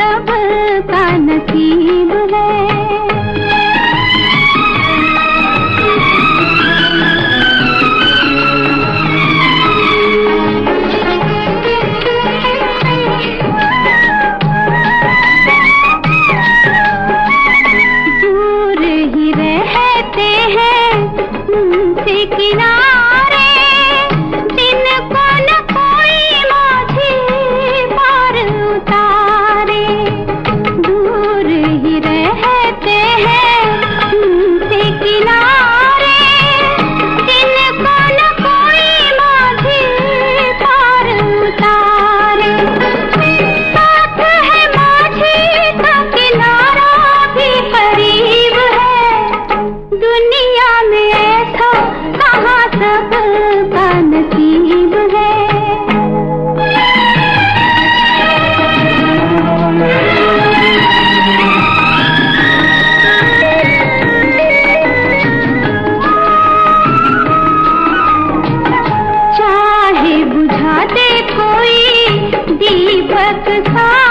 सब का नसीब है। 是他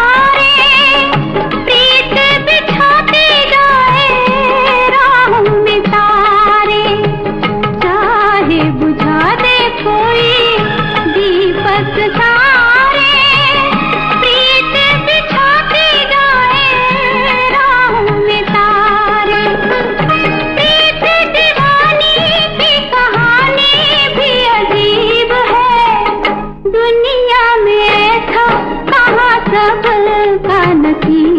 you.